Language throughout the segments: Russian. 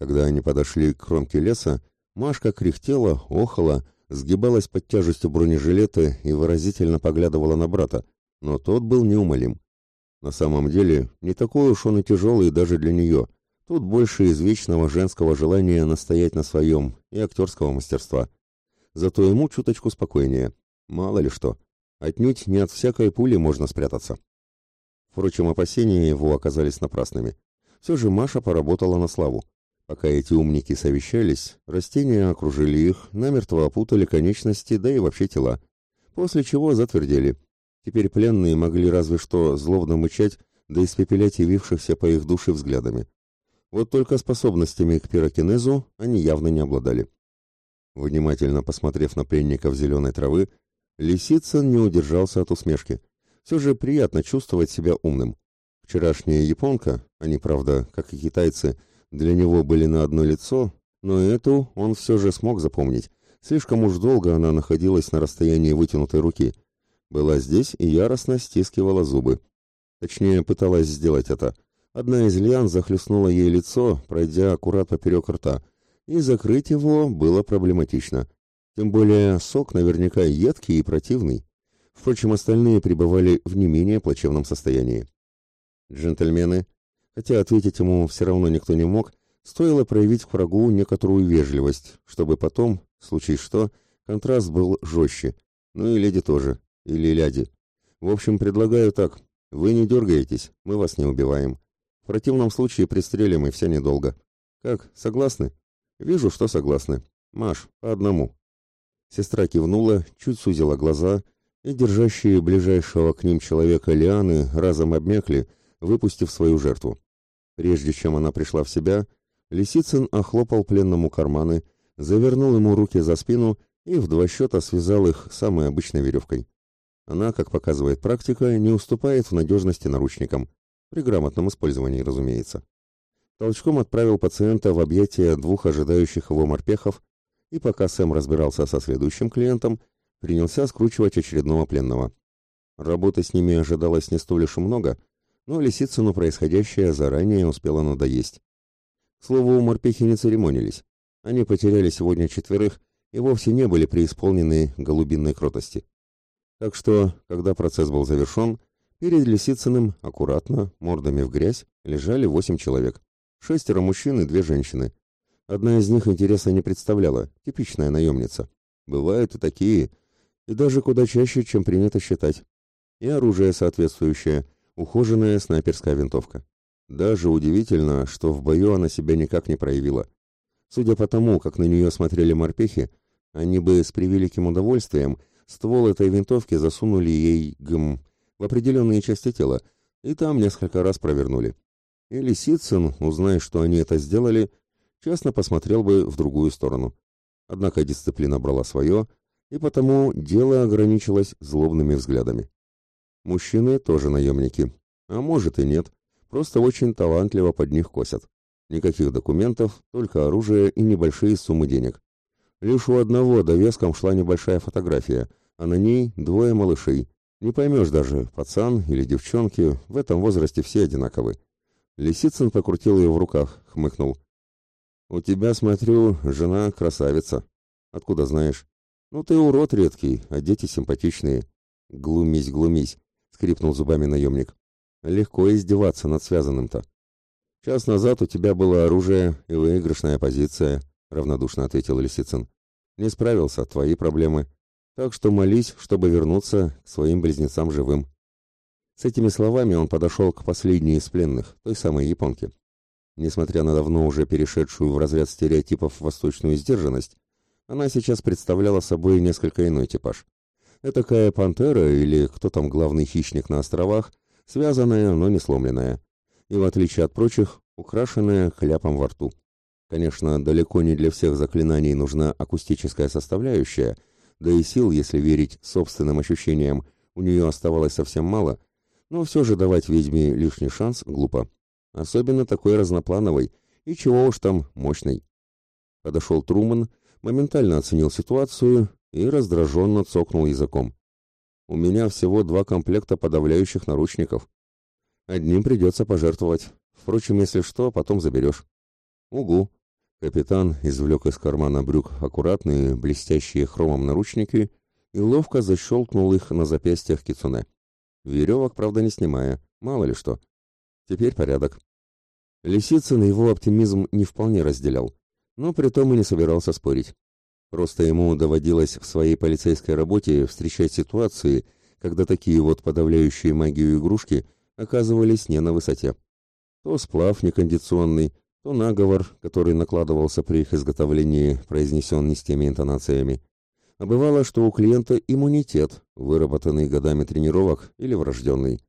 Когда они подошли к кромке леса, Машка кряхтела, охала, сгибалась под тяжестью бронежилета и выразительно поглядывала на брата, но тот был неумолим. На самом деле, не такой уж он и тяжелый даже для нее. Тут больше извечного женского желания настоять на своем и актерского мастерства. Зато ему чуточку спокойнее. Мало ли что. Отнюдь не от всякой пули можно спрятаться. Впрочем, опасения его оказались напрасными. Все же Маша поработала на славу. Пока эти умники совещались, растения окружили их, намертво опутали конечности, да и вообще тела. После чего затвердели. Теперь пленные могли разве что злобно мычать, да испепелять явившихся по их душе взглядами. Вот только способностями к пирокинезу они явно не обладали. Внимательно посмотрев на пленников зеленой травы, Лисицын не удержался от усмешки. Все же приятно чувствовать себя умным. Вчерашняя японка, они, правда, как и китайцы, для него были на одно лицо, но эту он все же смог запомнить. Слишком уж долго она находилась на расстоянии вытянутой руки. Была здесь и яростно стискивала зубы. Точнее, пыталась сделать это. Одна из лиан захлестнула ей лицо, пройдя аккурат поперек рта, и закрыть его было проблематично. Тем более сок наверняка едкий и противный. Впрочем, остальные пребывали в не менее плачевном состоянии. Джентльмены, хотя ответить ему все равно никто не мог, стоило проявить к врагу некоторую вежливость, чтобы потом, случись что, контраст был жестче. Ну и леди тоже, или ляди. В общем, предлагаю так. Вы не дергаетесь, мы вас не убиваем. В противном случае пристрелим и все недолго. Как, согласны? Вижу, что согласны. Маш, по одному. Сестра кивнула, чуть сузила глаза, и держащие ближайшего к ним человека лианы разом обмякли, выпустив свою жертву. Прежде чем она пришла в себя, Лисицын охлопал пленному карманы, завернул ему руки за спину и в два счета связал их самой обычной веревкой. Она, как показывает практика, не уступает в надежности наручникам, при грамотном использовании, разумеется. Толчком отправил пациента в объятия двух ожидающих его морпехов, и пока Сэм разбирался со следующим клиентом, принялся скручивать очередного пленного. Работы с ними ожидалось не столь уж много, но Лисицыну происходящее заранее успело надоесть. К слову, морпехи не церемонились. Они потеряли сегодня четверых и вовсе не были преисполнены голубинной кротости. Так что, когда процесс был завершен, перед Лисицыным аккуратно, мордами в грязь, лежали восемь человек. Шестеро мужчин и две женщины. Одна из них интереса не представляла, типичная наемница. Бывают и такие, и даже куда чаще, чем принято считать. И оружие соответствующее, ухоженная снайперская винтовка. Даже удивительно, что в бою она себя никак не проявила. Судя по тому, как на нее смотрели морпехи, они бы с превеликим удовольствием ствол этой винтовки засунули ей, гм, в определенные части тела, и там несколько раз провернули. И Лисицын, узнай, что они это сделали, честно посмотрел бы в другую сторону. Однако дисциплина брала свое, и потому дело ограничилось злобными взглядами. Мужчины тоже наемники, а может и нет, просто очень талантливо под них косят. Никаких документов, только оружие и небольшие суммы денег. Лишь у одного довеском шла небольшая фотография, а на ней двое малышей. Не поймешь даже, пацан или девчонки, в этом возрасте все одинаковы. Лисицын покрутил ее в руках, хмыкнул. «У тебя, смотрю, жена красавица. Откуда знаешь?» «Ну ты урод редкий, а дети симпатичные». «Глумись, глумись», — скрипнул зубами наемник. «Легко издеваться над связанным-то». «Час назад у тебя было оружие и выигрышная позиция», — равнодушно ответил Лисицын. «Не справился, твои проблемы. Так что молись, чтобы вернуться к своим близнецам живым». С этими словами он подошел к последней из пленных, той самой японке. Несмотря на давно уже перешедшую в разряд стереотипов восточную сдержанность, она сейчас представляла собой несколько иной типаж. Этакая пантера или кто там главный хищник на островах, связанная, но не сломленная. И в отличие от прочих, украшенная кляпом во рту. Конечно, далеко не для всех заклинаний нужна акустическая составляющая, да и сил, если верить собственным ощущениям, у нее оставалось совсем мало, но все же давать ведьме лишний шанс глупо. Особенно такой разноплановой и чего уж там мощной. Подошел Труман моментально оценил ситуацию и раздраженно цокнул языком. «У меня всего два комплекта подавляющих наручников. Одним придется пожертвовать. Впрочем, если что, потом заберешь». «Угу», Капитан извлек из кармана брюк аккуратные, блестящие хромом наручники и ловко защелкнул их на запястьях кицуне. Веревок, правда, не снимая, мало ли что. Теперь порядок. Лисицын его оптимизм не вполне разделял, но при том и не собирался спорить. Просто ему доводилось в своей полицейской работе встречать ситуации, когда такие вот подавляющие магию игрушки оказывались не на высоте. То сплав некондиционный, то наговор, который накладывался при их изготовлении, произнесен не с теми интонациями. А бывало, что у клиента иммунитет, выработанный годами тренировок или врожденный.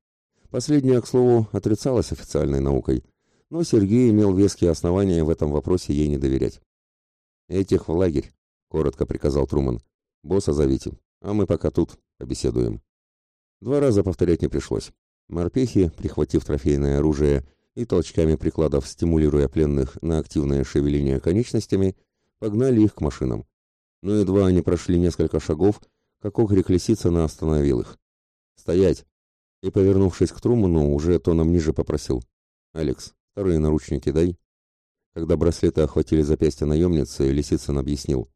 Последнее, к слову, отрицалось официальной наукой, но Сергей имел веские основания в этом вопросе ей не доверять. «Этих в лагерь», — коротко приказал Труман. «Босса зовите, а мы пока тут побеседуем». Два раза повторять не пришлось. Морпехи, прихватив трофейное оружие и толчками прикладов стимулируя пленных на активное шевеление конечностями, погнали их к машинам. Но едва они прошли несколько шагов, как окрик Лисицына остановил их. «Стоять!» И, повернувшись к Труману, уже тоном ниже попросил. «Алекс, вторые наручники дай». Когда браслеты охватили запястья наемницы, Лисицын объяснил.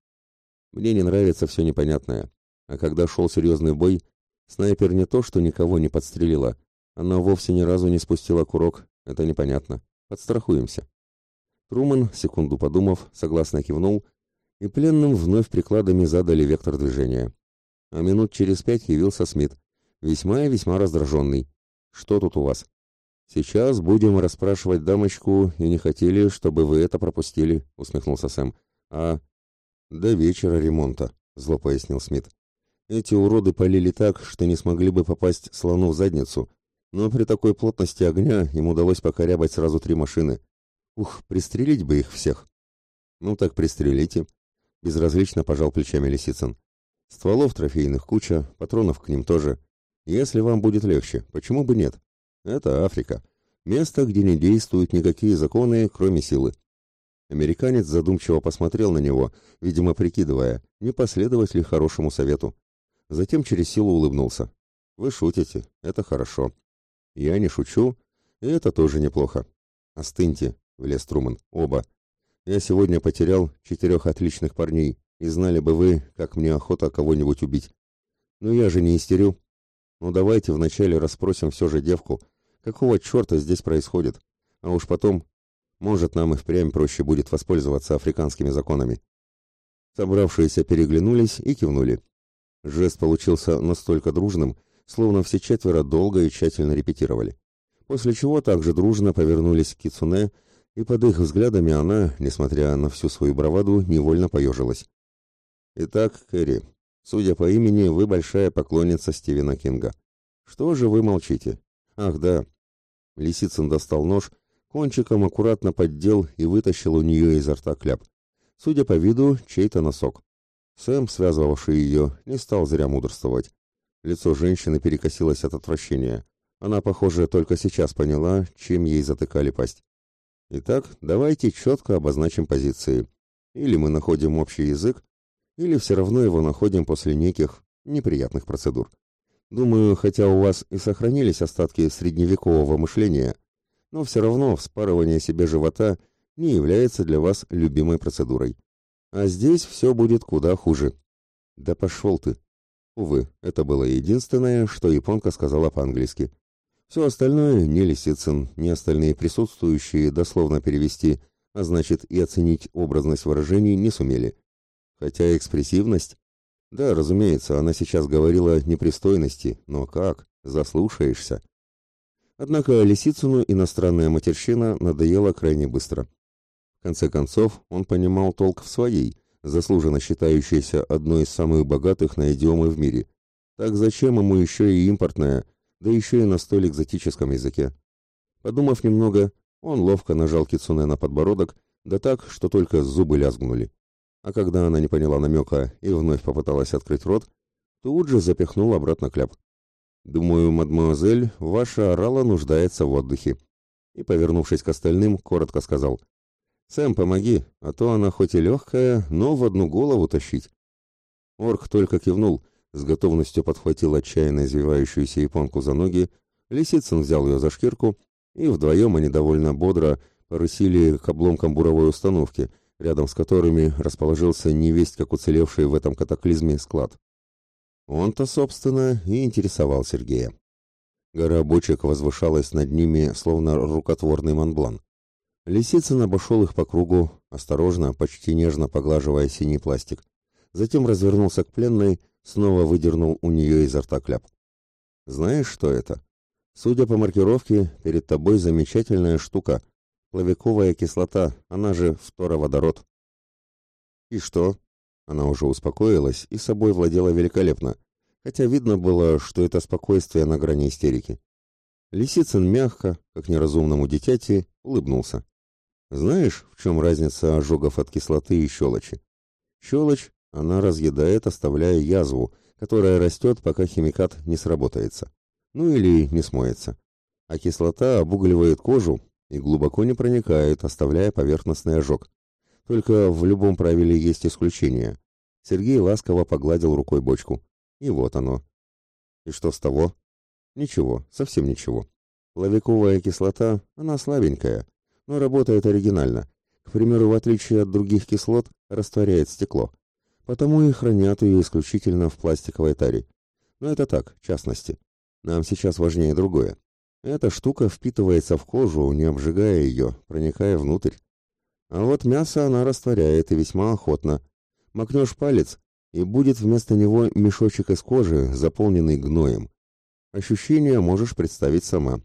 «Мне не нравится все непонятное. А когда шел серьезный бой, снайпер не то, что никого не подстрелила, она вовсе ни разу не спустила курок. Это непонятно. Подстрахуемся». Труман, секунду подумав, согласно кивнул и пленным вновь прикладами задали вектор движения. А минут через пять явился Смит, весьма и весьма раздраженный. «Что тут у вас?» «Сейчас будем расспрашивать дамочку, и не хотели, чтобы вы это пропустили», — усмехнулся Сэм. «А...» «До вечера ремонта», — зло пояснил Смит. «Эти уроды полили так, что не смогли бы попасть слону в задницу, но при такой плотности огня им удалось покорябать сразу три машины. Ух, пристрелить бы их всех!» «Ну так пристрелите», Безразлично пожал плечами Лисицын. Стволов трофейных куча, патронов к ним тоже. Если вам будет легче, почему бы нет? Это Африка. Место, где не действуют никакие законы, кроме силы. Американец задумчиво посмотрел на него, видимо, прикидывая, не последовать ли хорошему совету. Затем через силу улыбнулся. «Вы шутите, это хорошо. Я не шучу, и это тоже неплохо. Остыньте», — влез Труман, — «оба. Я сегодня потерял четырех отличных парней, и знали бы вы, как мне охота кого-нибудь убить. Но я же не истерю. Ну давайте вначале расспросим все же девку, какого черта здесь происходит, а уж потом, может, нам и впрямь проще будет воспользоваться африканскими законами. Собравшиеся переглянулись и кивнули. Жест получился настолько дружным, словно все четверо долго и тщательно репетировали. После чего также дружно повернулись к Кицуне и под их взглядами она, несмотря на всю свою браваду, невольно поежилась. «Итак, Кэрри, судя по имени, вы большая поклонница Стивена Кинга. Что же вы молчите? Ах, да». Лисицын достал нож, кончиком аккуратно поддел и вытащил у нее изо рта кляп. Судя по виду, чей-то носок. Сэм, связывавший ее, не стал зря мудрствовать. Лицо женщины перекосилось от отвращения. Она, похоже, только сейчас поняла, чем ей затыкали пасть. Итак, давайте четко обозначим позиции. Или мы находим общий язык, или все равно его находим после неких неприятных процедур. Думаю, хотя у вас и сохранились остатки средневекового мышления, но все равно вспарывание себе живота не является для вас любимой процедурой. А здесь все будет куда хуже. Да пошел ты. Увы, это было единственное, что японка сказала по-английски. Все остальное ни Лисицын, ни остальные присутствующие дословно перевести, а значит и оценить образность выражений не сумели. Хотя экспрессивность... Да, разумеется, она сейчас говорила непристойности, но как? Заслушаешься. Однако Лисицыну иностранная матерщина надоела крайне быстро. В конце концов, он понимал толк в своей, заслуженно считающейся одной из самых богатых на идиомы в мире. Так зачем ему еще и импортная, да еще и на столь экзотическом языке. Подумав немного, он ловко нажал Кицуне на подбородок, да так, что только зубы лязгнули. А когда она не поняла намека и вновь попыталась открыть рот, тут же запихнул обратно кляп. «Думаю, мадемуазель, ваша орала нуждается в отдыхе». И, повернувшись к остальным, коротко сказал. «Сэм, помоги, а то она хоть и легкая, но в одну голову тащить». Орк только кивнул, с готовностью подхватил отчаянно извивающуюся японку за ноги, Лисицын взял ее за шкирку, и вдвоем они довольно бодро порысили к обломкам буровой установки, рядом с которыми расположился невесть как уцелевший в этом катаклизме склад. Он-то, собственно, и интересовал Сергея. Гора бочек возвышалась над ними, словно рукотворный Монблан. Лисицын обошел их по кругу, осторожно, почти нежно поглаживая синий пластик. Затем развернулся к пленной, снова выдернул у нее изо рта кляп. «Знаешь, что это? Судя по маркировке, перед тобой замечательная штука. Плавиковая кислота, она же фтороводород». «И что?» Она уже успокоилась и собой владела великолепно, хотя видно было, что это спокойствие на грани истерики. Лисицын мягко, как неразумному дитяти, улыбнулся. Знаешь, в чем разница ожогов от кислоты и щелочи? Щелочь, она разъедает, оставляя язву, которая растет, пока химикат не сработается. Ну или не смоется. А кислота обугливает кожу и глубоко не проникает, оставляя поверхностный ожог. Только в любом правиле есть исключение. Сергей ласково погладил рукой бочку. И вот оно. И что с того? Ничего, совсем ничего. Лавиковая кислота, она слабенькая, но работает оригинально. К примеру, в отличие от других кислот, растворяет стекло. Потому и хранят ее исключительно в пластиковой таре. Но это так, в частности. Нам сейчас важнее другое. Эта штука впитывается в кожу, не обжигая ее, проникая внутрь. А вот мясо она растворяет и весьма охотно. Макнешь палец, и будет вместо него мешочек из кожи, заполненный гноем. Ощущения можешь представить сама.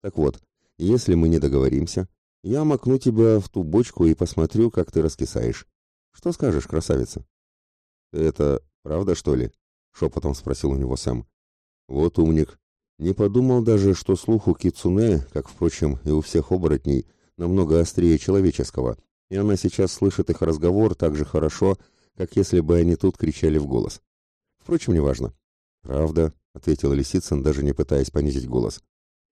Так вот, если мы не договоримся, я макну тебя в ту бочку и посмотрю, как ты раскисаешь. Что скажешь, красавица? Это правда, что ли? Шепотом спросил у него Сэм. Вот умник. Не подумал даже, что слух у Кицуне, как, впрочем, и у всех оборотней, намного острее человеческого, и она сейчас слышит их разговор так же хорошо, как если бы они тут кричали в голос. Впрочем, неважно. «Правда», — ответил Лисицын, даже не пытаясь понизить голос.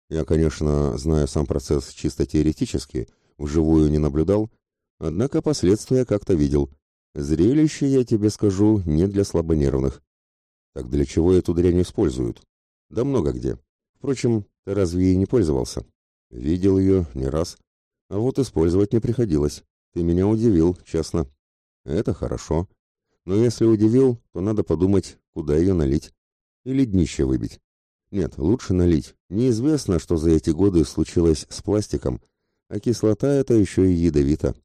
Я, конечно, знаю сам процесс чисто теоретически, вживую не наблюдал, однако последствия как-то видел. Зрелище, я тебе скажу, не для слабонервных. Так для чего эту дрянь используют? Да много где. Впрочем, ты разве ей не пользовался? Видел ее не раз. А вот использовать не приходилось. Ты меня удивил, честно. Это хорошо. Но если удивил, то надо подумать, куда ее налить. Или днище выбить. Нет, лучше налить. Неизвестно, что за эти годы случилось с пластиком, а кислота это еще и ядовита.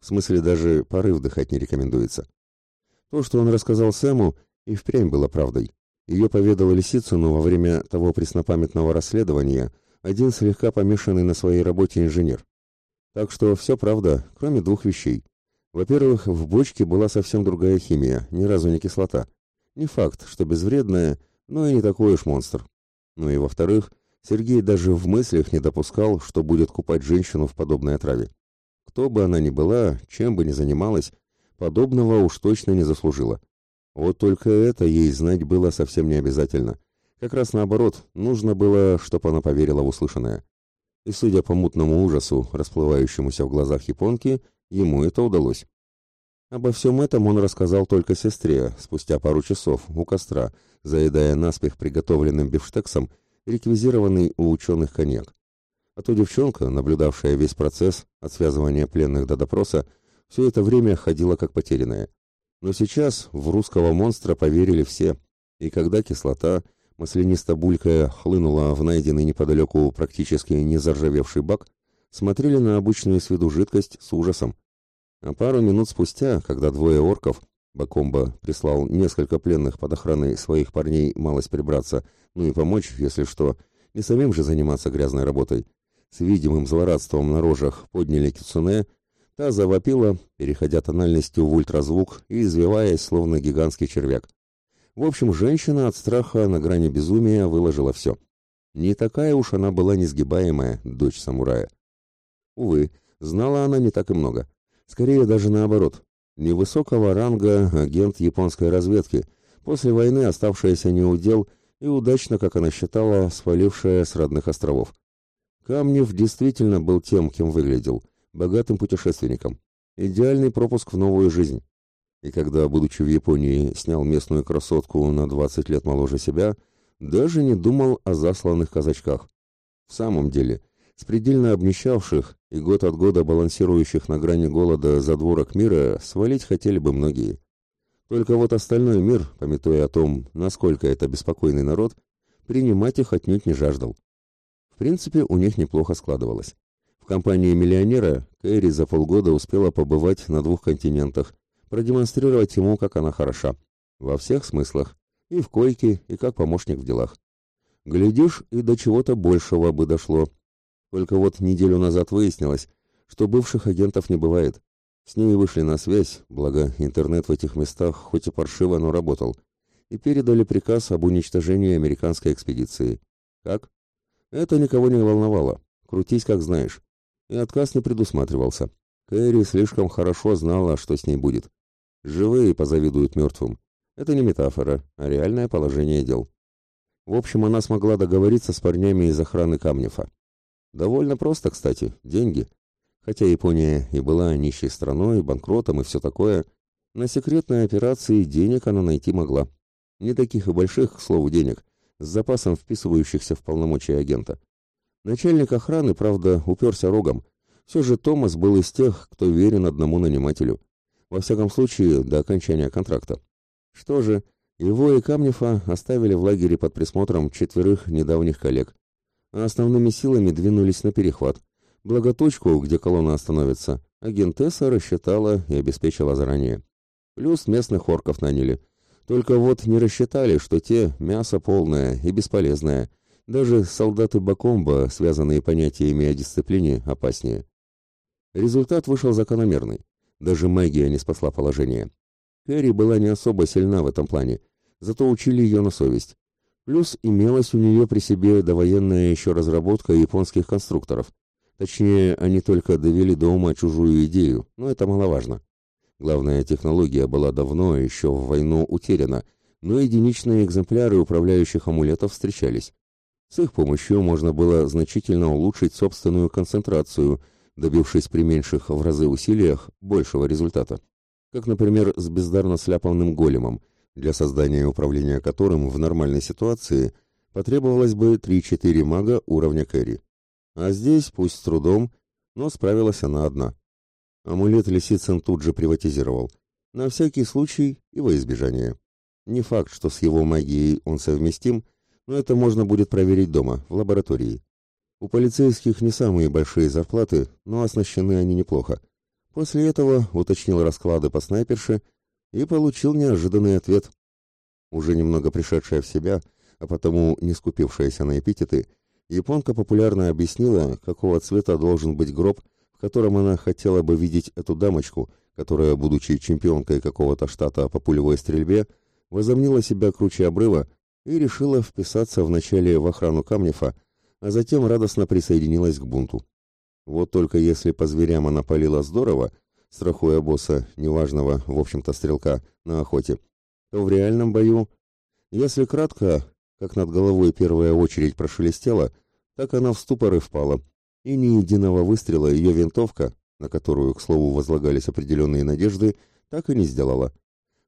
В смысле, даже пары вдыхать не рекомендуется. То, что он рассказал Сэму, и впрямь было правдой. Ее поведал Лисицыну во время того преснопамятного расследования один слегка помешанный на своей работе инженер. Так что все правда, кроме двух вещей. Во-первых, в бочке была совсем другая химия, ни разу не кислота. Не факт, что безвредная, но и не такой уж монстр. Ну и во-вторых, Сергей даже в мыслях не допускал, что будет купать женщину в подобной отраве. Кто бы она ни была, чем бы ни занималась, подобного уж точно не заслужила. Вот только это ей знать было совсем не обязательно. Как раз наоборот, нужно было, чтобы она поверила в услышанное. И судя по мутному ужасу, расплывающемуся в глазах японки, ему это удалось. Обо всем этом он рассказал только сестре, спустя пару часов, у костра, заедая наспех приготовленным бифштексом реквизированный у ученых коньяк. А то девчонка, наблюдавшая весь процесс от связывания пленных до допроса, все это время ходила как потерянная. Но сейчас в русского монстра поверили все, и когда кислота, маслянисто булькая, хлынула в найденный неподалеку практически не заржавевший бак, смотрели на обычную с виду жидкость с ужасом. А пару минут спустя, когда двое орков, Бакомба прислал несколько пленных под охраной своих парней малость прибраться, ну и помочь, если что, не самим же заниматься грязной работой, с видимым злорадством на рожах подняли кицуне, та завопила, переходя тональностью в ультразвук и извиваясь, словно гигантский червяк. В общем, женщина от страха на грани безумия выложила все. Не такая уж она была несгибаемая, дочь самурая. Увы, знала она не так и много. Скорее даже наоборот. Невысокого ранга агент японской разведки, после войны оставшаяся неудел и удачно, как она считала, свалившая с родных островов. Камнев действительно был тем, кем выглядел, богатым путешественником. Идеальный пропуск в новую жизнь. И когда, будучи в Японии, снял местную красотку на 20 лет моложе себя, даже не думал о засланных казачках. В самом деле, С предельно обнищавших и год от года балансирующих на грани голода задворок мира свалить хотели бы многие. Только вот остальной мир, пометуя о том, насколько это беспокойный народ, принимать их отнюдь не жаждал. В принципе, у них неплохо складывалось. В компании миллионера Кэрри за полгода успела побывать на двух континентах, продемонстрировать ему, как она хороша. Во всех смыслах. И в койке, и как помощник в делах. Глядишь, и до чего-то большего бы дошло. Только вот неделю назад выяснилось, что бывших агентов не бывает. С ней вышли на связь, благо интернет в этих местах хоть и паршиво, но работал, и передали приказ об уничтожении американской экспедиции. Как? Это никого не волновало. Крутись как знаешь. И отказ не предусматривался. Кэрри слишком хорошо знала, что с ней будет. Живые позавидуют мертвым. Это не метафора, а реальное положение дел. В общем, она смогла договориться с парнями из охраны Камнефа. Довольно просто, кстати, деньги. Хотя Япония и была нищей страной, банкротом и все такое, на секретной операции денег она найти могла. Не таких и больших, к слову, денег, с запасом вписывающихся в полномочия агента. Начальник охраны, правда, уперся рогом. Все же Томас был из тех, кто верен одному нанимателю. Во всяком случае, до окончания контракта. Что же, его и Камнефа оставили в лагере под присмотром четверых недавних коллег, а основными силами двинулись на перехват. Благоточку, где колонна остановится, агентесса рассчитала и обеспечила заранее. Плюс местных орков наняли. Только вот не рассчитали, что те мясо полное и бесполезное. Даже солдаты Бакомба, связанные понятиями о дисциплине, опаснее. Результат вышел закономерный. Даже магия не спасла положение. Кэрри была не особо сильна в этом плане, зато учили ее на совесть. Плюс имелась у нее при себе довоенная еще разработка японских конструкторов. Точнее, они только довели до ума чужую идею, но это маловажно. Главная технология была давно, еще в войну, утеряна, но единичные экземпляры управляющих амулетов встречались. С их помощью можно было значительно улучшить собственную концентрацию, добившись при меньших в разы усилиях большего результата как, например, с бездарно сляпанным големом, для создания управления которым в нормальной ситуации потребовалось бы 3-4 мага уровня Кэрри. А здесь, пусть с трудом, но справилась она одна. Амулет Лисицын тут же приватизировал, на всякий случай и во избежание. Не факт, что с его магией он совместим, но это можно будет проверить дома, в лаборатории. У полицейских не самые большие зарплаты, но оснащены они неплохо. После этого уточнил расклады по снайперше и получил неожиданный ответ. Уже немного пришедшая в себя, а потому не скупившаяся на эпитеты, японка популярно объяснила, какого цвета должен быть гроб, в котором она хотела бы видеть эту дамочку, которая, будучи чемпионкой какого-то штата по пулевой стрельбе, возомнила себя круче обрыва и решила вписаться вначале в охрану Камнефа, а затем радостно присоединилась к бунту. Вот только если по зверям она палила здорово, страхуя босса, неважного, в общем-то, стрелка, на охоте, то в реальном бою, если кратко, как над головой первая очередь прошелестела, так она в ступор и впала, и ни единого выстрела ее винтовка, на которую, к слову, возлагались определенные надежды, так и не сделала.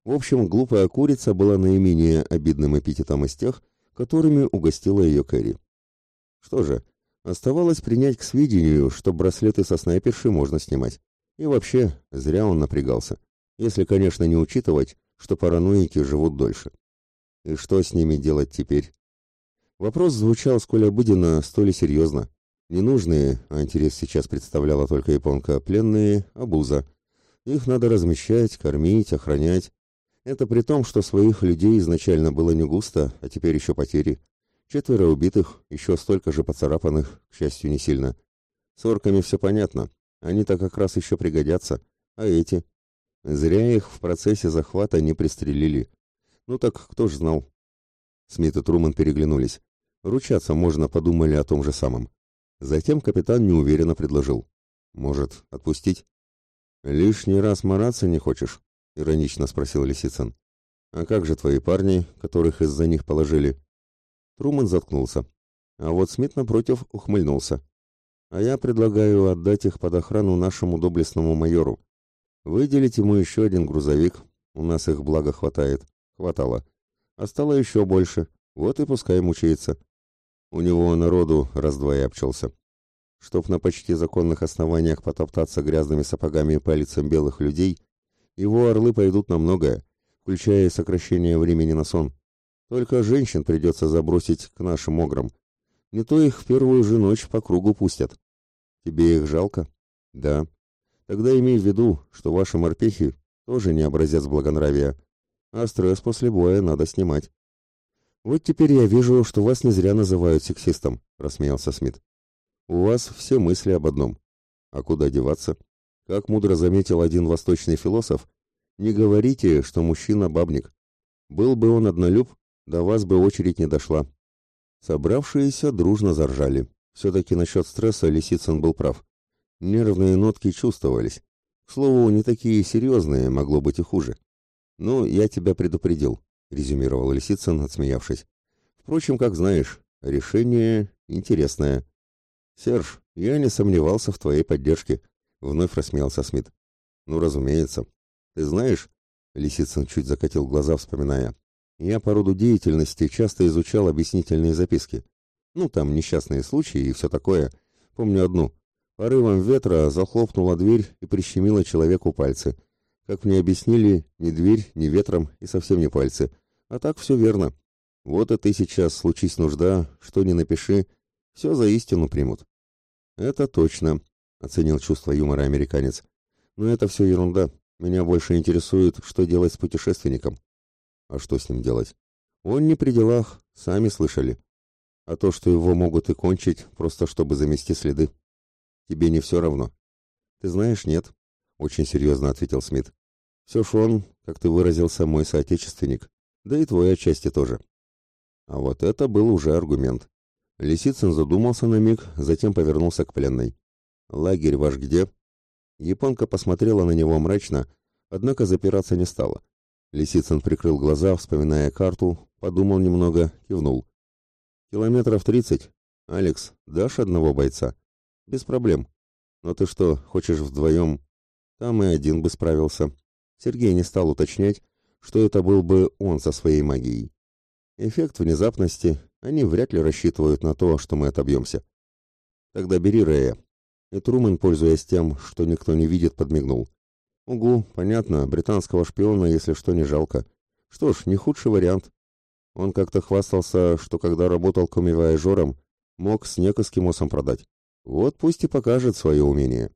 В общем, глупая курица была наименее обидным эпитетом из тех, которыми угостила ее Кэрри. Что же, Оставалось принять к сведению, что браслеты со снайперши можно снимать. И вообще, зря он напрягался. Если, конечно, не учитывать, что параноики живут дольше. И что с ними делать теперь? Вопрос звучал сколь обыденно, столь и серьезно. Ненужные, а интерес сейчас представляла только японка, пленные – обуза. Их надо размещать, кормить, охранять. Это при том, что своих людей изначально было не густо, а теперь еще потери. Четверо убитых, еще столько же поцарапанных, к счастью, не сильно. С орками все понятно, они-то как раз еще пригодятся. А эти? Зря их в процессе захвата не пристрелили. Ну так кто ж знал? Смит и Труман переглянулись. Ручаться можно, подумали о том же самом. Затем капитан неуверенно предложил. «Может, отпустить?» «Лишний раз мараться не хочешь?» — иронично спросил Лисицын. «А как же твои парни, которых из-за них положили?» Труман заткнулся. А вот Смит, напротив, ухмыльнулся. «А я предлагаю отдать их под охрану нашему доблестному майору. Выделить ему еще один грузовик. У нас их благо хватает. Хватало. А стало еще больше. Вот и пускай мучается. У него народу раз-два и обчелся. чтоб на почти законных основаниях потоптаться грязными сапогами по лицам белых людей, его орлы пойдут на многое, включая сокращение времени на сон. Только женщин придется забросить к нашим ограм. Не то их в первую же ночь по кругу пустят. Тебе их жалко? Да. Тогда имей в виду, что ваши морпехи тоже не образец благонравия, а стресс после боя надо снимать. Вот теперь я вижу, что вас не зря называют сексистом, рассмеялся Смит. У вас все мысли об одном. А куда деваться? Как мудро заметил один восточный философ, не говорите, что мужчина бабник. Был бы он однолюб, до вас бы очередь не дошла. Собравшиеся дружно заржали. Все-таки насчет стресса Лисицын был прав. Нервные нотки чувствовались. К слову, не такие серьезные, могло быть и хуже. «Ну, я тебя предупредил», — резюмировал Лисицын, отсмеявшись. «Впрочем, как знаешь, решение интересное. «Серж, я не сомневался в твоей поддержке», — вновь рассмеялся Смит. «Ну, разумеется. Ты знаешь...» — Лисицын чуть закатил глаза, вспоминая. «Я по роду деятельности часто изучал объяснительные записки. Ну, там несчастные случаи и все такое. Помню одну. Порывом ветра захлопнула дверь и прищемила человеку пальцы. Как мне объяснили, ни дверь, ни ветром и совсем не пальцы. А так все верно. Вот и ты сейчас, случись нужда, что ни напиши, все за истину примут. Это точно, оценил чувство юмора американец. Но это все ерунда. Меня больше интересует, что делать с путешественником. А что с ним делать? Он не при делах, сами слышали. А то, что его могут и кончить, просто чтобы замести следы. Тебе не все равно. Ты знаешь, нет, очень серьезно ответил Смит. Все ж он, как ты выразился, мой соотечественник, да и твой отчасти тоже. А вот это был уже аргумент. Лисицын задумался на миг, затем повернулся к пленной. «Лагерь ваш где?» Японка посмотрела на него мрачно, однако запираться не стала. Лисицын прикрыл глаза, вспоминая карту, подумал немного, кивнул. «Километров тридцать. Алекс, дашь одного бойца?» «Без проблем. Но ты что, хочешь вдвоем?» «Там и один бы справился». Сергей не стал уточнять, что это был бы он со своей магией. Эффект внезапности, они вряд ли рассчитывают на то, что мы отобьемся. Тогда бери Рея. И Трумэн, пользуясь тем, что никто не видит, подмигнул. Угу, понятно, британского шпиона, если что, не жалко. Что ж, не худший вариант. Он как-то хвастался, что когда работал комивояжером, мог снег эскимосам продать. Вот пусть и покажет свое умение.